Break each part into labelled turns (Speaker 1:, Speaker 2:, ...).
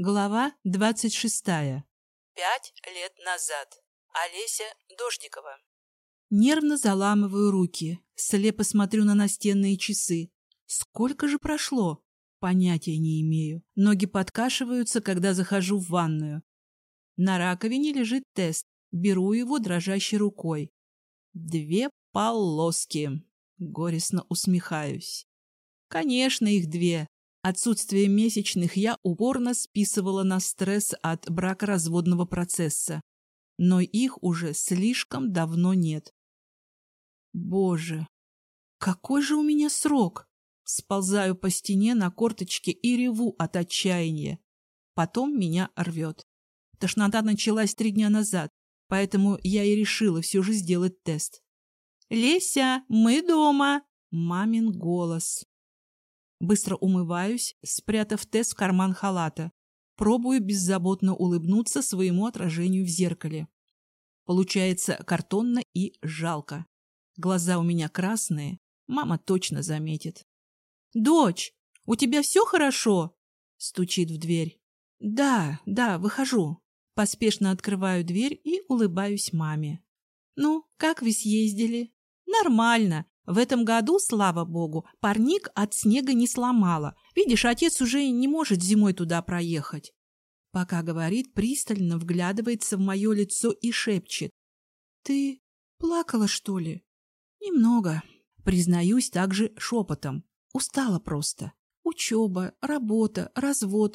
Speaker 1: Глава двадцать шестая.
Speaker 2: Пять лет назад. Олеся Дождикова.
Speaker 1: Нервно заламываю руки, слепо смотрю на настенные часы. Сколько же прошло? Понятия не имею. Ноги подкашиваются, когда захожу в ванную. На раковине лежит тест. Беру его дрожащей рукой. Две полоски. Горестно усмехаюсь. Конечно, их две. Отсутствие месячных я упорно списывала на стресс от бракоразводного процесса, но их уже слишком давно нет. Боже, какой же у меня срок? Сползаю по стене на корточке и реву от отчаяния. Потом меня рвет. Тошнота началась три дня назад, поэтому я и решила все же сделать тест. «Леся, мы дома!» Мамин голос. Быстро умываюсь, спрятав тест в карман халата. Пробую беззаботно улыбнуться своему отражению в зеркале. Получается картонно и жалко. Глаза у меня красные, мама точно заметит. «Дочь, у тебя все хорошо?» Стучит в дверь. «Да, да, выхожу». Поспешно открываю дверь и улыбаюсь маме. «Ну, как вы съездили?» «Нормально. В этом году, слава богу, парник от снега не сломала. Видишь, отец уже не может зимой туда проехать. Пока говорит, пристально вглядывается в мое лицо и шепчет. Ты плакала, что ли? Немного. Признаюсь также шепотом. Устала просто. Учеба, работа, развод.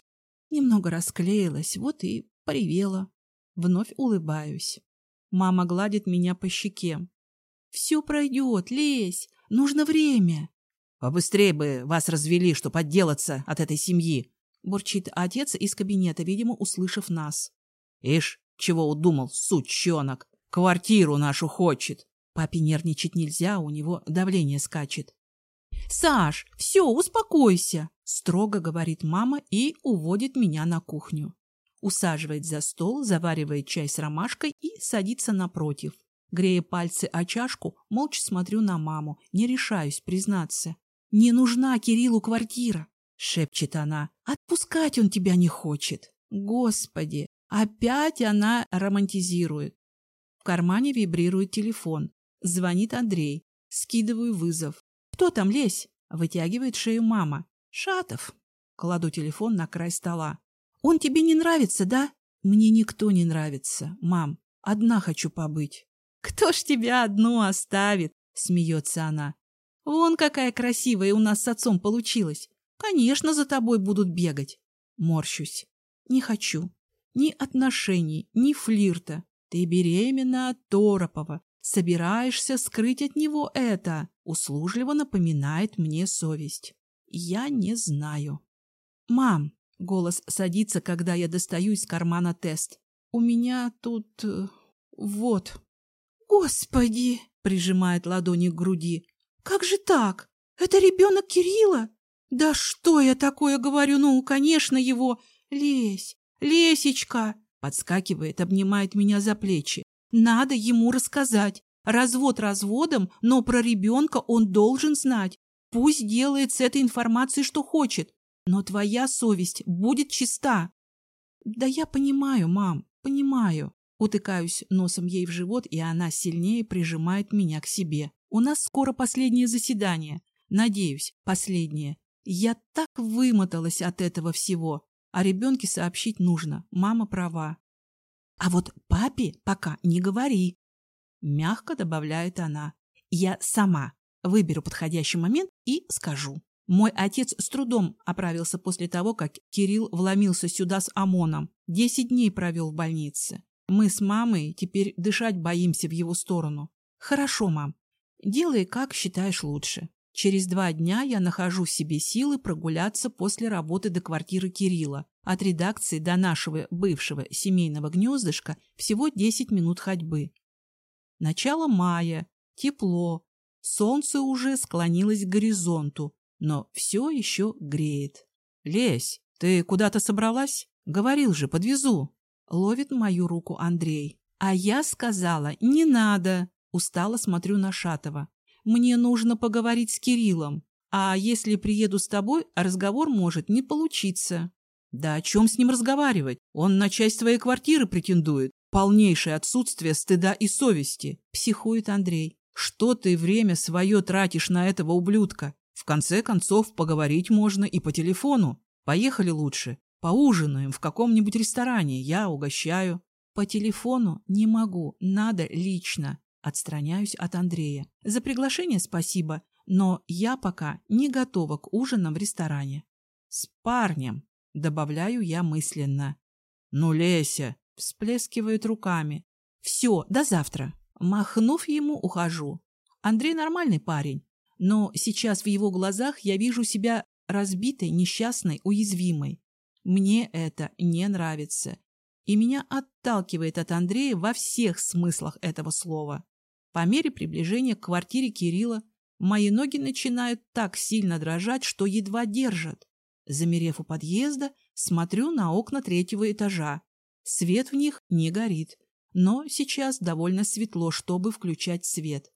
Speaker 1: Немного расклеилась, вот и поревела. Вновь улыбаюсь. Мама гладит меня по щеке. Все пройдет, лезь. Нужно время.
Speaker 2: Побыстрее бы вас развели, чтоб отделаться от этой семьи.
Speaker 1: Бурчит отец из кабинета, видимо, услышав нас.
Speaker 2: Ишь, чего удумал, сучонок. Квартиру нашу хочет.
Speaker 1: Папе нервничать нельзя, у него давление скачет. «Саш, все, успокойся!» — строго говорит мама и уводит меня на кухню. Усаживает за стол, заваривает чай с ромашкой и садится напротив. Грея пальцы о чашку, молча смотрю на маму, не решаюсь признаться. «Не нужна Кириллу квартира!» — шепчет она. «Отпускать он тебя не хочет!» Господи! Опять она романтизирует. В кармане вибрирует телефон. Звонит Андрей. Скидываю вызов. «Кто там, лезь?» — вытягивает шею мама. «Шатов». Кладу телефон на край стола. «Он тебе не нравится, да?» «Мне никто не нравится, мам. Одна хочу побыть». «Кто ж тебя одну оставит?» — смеется она. «Вон какая красивая у нас с отцом получилась. Конечно, за тобой будут бегать». Морщусь. «Не хочу. Ни отношений, ни флирта. Ты беременна от Торопова. Собираешься скрыть от него это?» Услужливо напоминает мне совесть. «Я не знаю». «Мам!» — голос садится, когда я достаю из кармана тест. «У меня тут... Э, вот...» «Господи!» — прижимает ладони к груди. «Как же так? Это ребенок Кирилла? Да что я такое говорю? Ну, конечно, его! Лесь! Лесечка!» Подскакивает, обнимает меня за плечи. «Надо ему рассказать. Развод разводом, но про ребенка он должен знать. Пусть делает с этой информацией, что хочет. Но твоя совесть будет чиста». «Да я понимаю, мам, понимаю. Утыкаюсь носом ей в живот, и она сильнее прижимает меня к себе. У нас скоро последнее заседание. Надеюсь, последнее. Я так вымоталась от этого всего. О ребенке сообщить нужно. Мама права. А вот папе пока не говори. Мягко добавляет она. Я сама выберу подходящий момент и скажу. Мой отец с трудом оправился после того, как Кирилл вломился сюда с ОМОНом. Десять дней провел в больнице. Мы с мамой теперь дышать боимся в его сторону. Хорошо, мам. Делай, как считаешь лучше. Через два дня я нахожу в себе силы прогуляться после работы до квартиры Кирилла. От редакции до нашего бывшего семейного гнездышка всего 10 минут ходьбы. Начало мая. Тепло. Солнце уже склонилось к горизонту, но все еще греет. «Лесь, ты куда-то собралась? Говорил же, подвезу». Ловит мою руку Андрей. А я сказала, не надо. Устало смотрю на Шатова. Мне нужно поговорить с Кириллом. А если приеду с тобой, разговор может не получиться.
Speaker 2: Да о чем с ним разговаривать? Он на часть твоей квартиры претендует. Полнейшее отсутствие стыда и совести, психует Андрей. Что ты время свое тратишь на этого ублюдка? В конце концов, поговорить можно и по телефону. Поехали лучше. Поужинаем в каком-нибудь ресторане. Я угощаю. По телефону не могу. Надо лично. Отстраняюсь от Андрея. За приглашение спасибо, но я пока не готова к ужинам в ресторане. С парнем, добавляю я мысленно. Ну, Леся, всплескивает руками. Все, до завтра. Махнув ему, ухожу. Андрей нормальный парень, но сейчас в его глазах я вижу себя разбитой, несчастной, уязвимой. Мне это не нравится. И меня отталкивает от Андрея во всех смыслах этого слова. По мере приближения к квартире Кирилла мои ноги начинают так сильно дрожать, что едва держат. Замерев у подъезда, смотрю на окна третьего этажа. Свет в них не горит, но сейчас довольно светло, чтобы включать свет.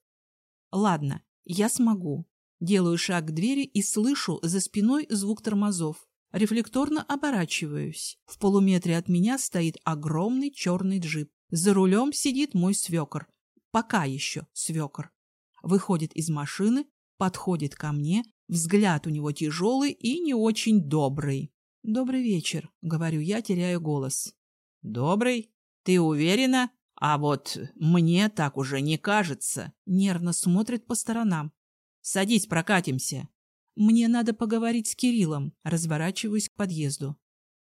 Speaker 2: Ладно, я смогу. Делаю шаг к двери и слышу за спиной звук тормозов. Рефлекторно оборачиваюсь. В полуметре от меня стоит огромный черный джип. За рулем сидит мой свекор. Пока еще свекор. Выходит из машины, подходит ко мне, взгляд у него тяжелый и не очень добрый. «Добрый вечер», — говорю я, теряю голос. «Добрый? Ты уверена? А вот мне так уже не кажется». Нервно смотрит по сторонам. «Садись, прокатимся». «Мне надо поговорить с Кириллом», — разворачиваюсь к подъезду.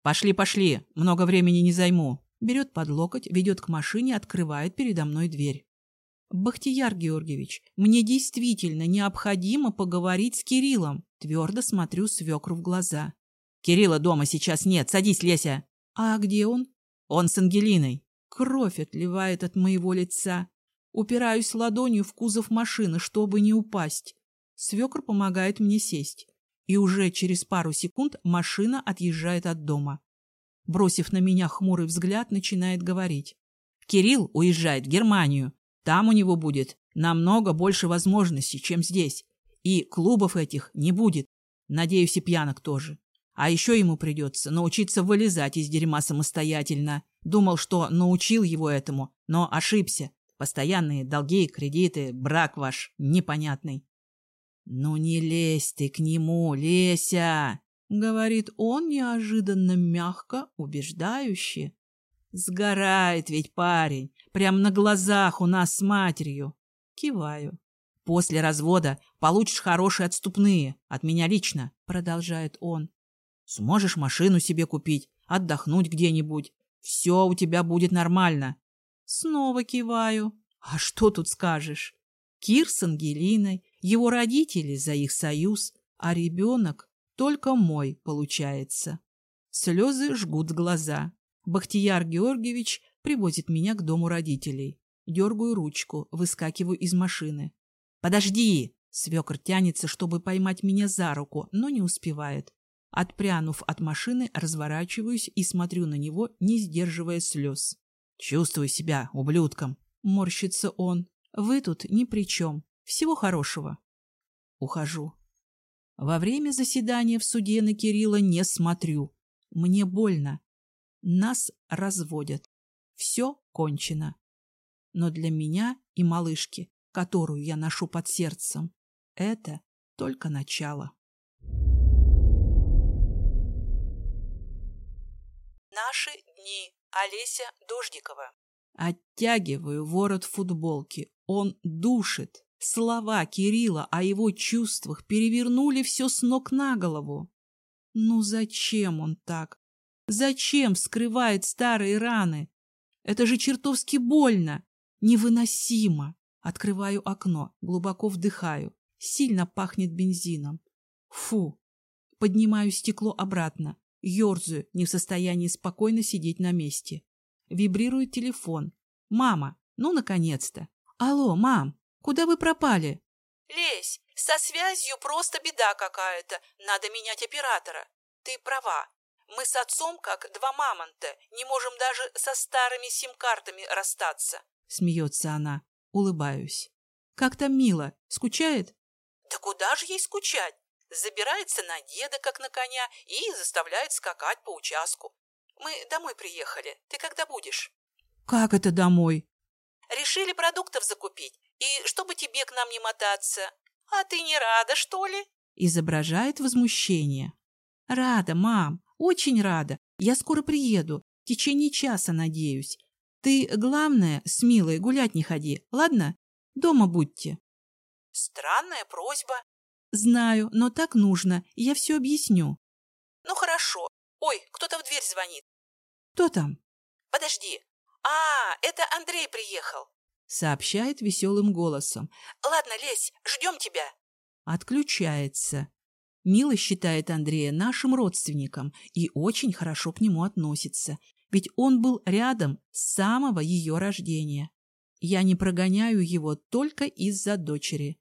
Speaker 2: «Пошли, пошли, много времени не займу». Берет под локоть, ведет к машине, открывает передо мной дверь. «Бахтияр Георгиевич, мне действительно необходимо поговорить с Кириллом». Твердо смотрю свекру в глаза. «Кирилла дома сейчас нет, садись, Леся». «А где он?» Он с Ангелиной. Кровь отливает от моего лица. Упираюсь ладонью в кузов машины, чтобы не упасть. Свекр помогает мне сесть. И уже через пару секунд машина отъезжает от дома. Бросив на меня хмурый взгляд, начинает говорить. Кирилл уезжает в Германию. Там у него будет намного больше возможностей, чем здесь. И клубов этих не будет. Надеюсь, и пьянок тоже. А еще ему придется научиться вылезать из дерьма самостоятельно. Думал, что научил его этому, но ошибся. Постоянные долги, кредиты, брак ваш непонятный. «Ну не лезь ты к нему, Леся!» — говорит он неожиданно мягко, убеждающе. «Сгорает ведь парень, прямо на глазах у нас с матерью!» Киваю. «После развода получишь хорошие отступные, от меня лично», — продолжает он. Сможешь машину себе купить, отдохнуть где-нибудь. Все у тебя будет нормально. Снова киваю. А что тут скажешь? Кир с Ангелиной, его родители за их союз, а ребенок только мой получается. Слезы жгут глаза. Бахтияр Георгиевич привозит меня к дому родителей. Дергаю ручку, выскакиваю из машины. «Подожди!» Свекр тянется, чтобы поймать меня за руку, но не успевает. Отпрянув от машины, разворачиваюсь и смотрю на него, не сдерживая слез. «Чувствую себя ублюдком», — морщится он. «Вы тут ни при чем. Всего хорошего». Ухожу. Во время заседания в суде на Кирилла не смотрю. Мне больно. Нас разводят. Все кончено. Но для меня и малышки, которую я ношу под сердцем, это только начало.
Speaker 1: Наши дни. Олеся Дождикова.
Speaker 2: Оттягиваю ворот футболки. Он душит. Слова Кирилла о его чувствах перевернули все с ног на голову. Ну зачем он так? Зачем скрывает старые раны? Это же чертовски больно, невыносимо. Открываю окно, глубоко вдыхаю. Сильно пахнет бензином. Фу. Поднимаю стекло обратно. Ёрзаю, не в состоянии спокойно сидеть на месте. Вибрирует телефон. «Мама, ну, наконец-то!» «Алло, мам, куда вы пропали?»
Speaker 1: «Лесь, со связью просто беда какая-то. Надо менять оператора. Ты права. Мы с отцом, как два мамонта, не можем даже со старыми сим-картами расстаться».
Speaker 2: Смеется она. Улыбаюсь. «Как там мило? Скучает?»
Speaker 1: «Да куда же ей скучать? Забирается на деда, как на коня, и заставляет скакать по участку. Мы домой приехали. Ты когда будешь?
Speaker 2: Как это домой?
Speaker 1: Решили продуктов закупить, и чтобы тебе к нам не мотаться. А ты не рада, что ли?
Speaker 2: Изображает возмущение. Рада, мам, очень рада. Я скоро приеду. В течение часа, надеюсь. Ты, главное, с Милой гулять не ходи, ладно? Дома будьте.
Speaker 1: Странная просьба.
Speaker 2: Знаю, но так нужно, я все объясню.
Speaker 1: Ну хорошо. Ой, кто-то в дверь звонит.
Speaker 2: Кто там?
Speaker 1: Подожди. А, это Андрей приехал.
Speaker 2: Сообщает веселым голосом.
Speaker 1: Ладно, лезь, ждем тебя.
Speaker 2: Отключается. Мила считает Андрея нашим родственником и очень хорошо к нему относится, ведь он был рядом с самого ее рождения. Я не прогоняю его только из-за дочери.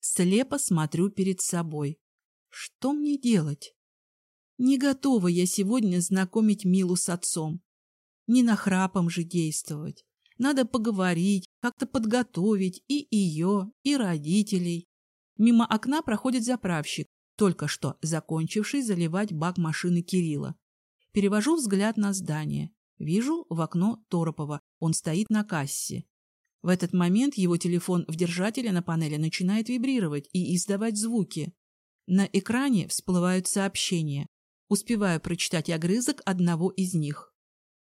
Speaker 2: Слепо смотрю перед собой. Что мне делать? Не готова я сегодня знакомить Милу с отцом. Не нахрапом же действовать. Надо поговорить, как-то подготовить и ее, и родителей. Мимо окна проходит заправщик, только что закончивший заливать бак машины Кирилла. Перевожу взгляд на здание. Вижу в окно Торопова. Он стоит на кассе. В этот момент его телефон в держателе на панели начинает вибрировать и издавать звуки. На экране всплывают сообщения. Успеваю прочитать огрызок одного из них.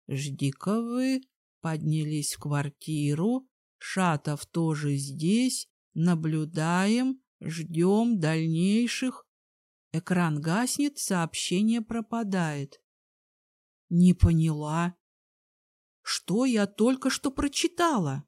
Speaker 2: «Жди-ка вы, поднялись в квартиру, Шатов тоже здесь, наблюдаем, ждем дальнейших Экран гаснет, сообщение пропадает. Не поняла. Что я только что прочитала?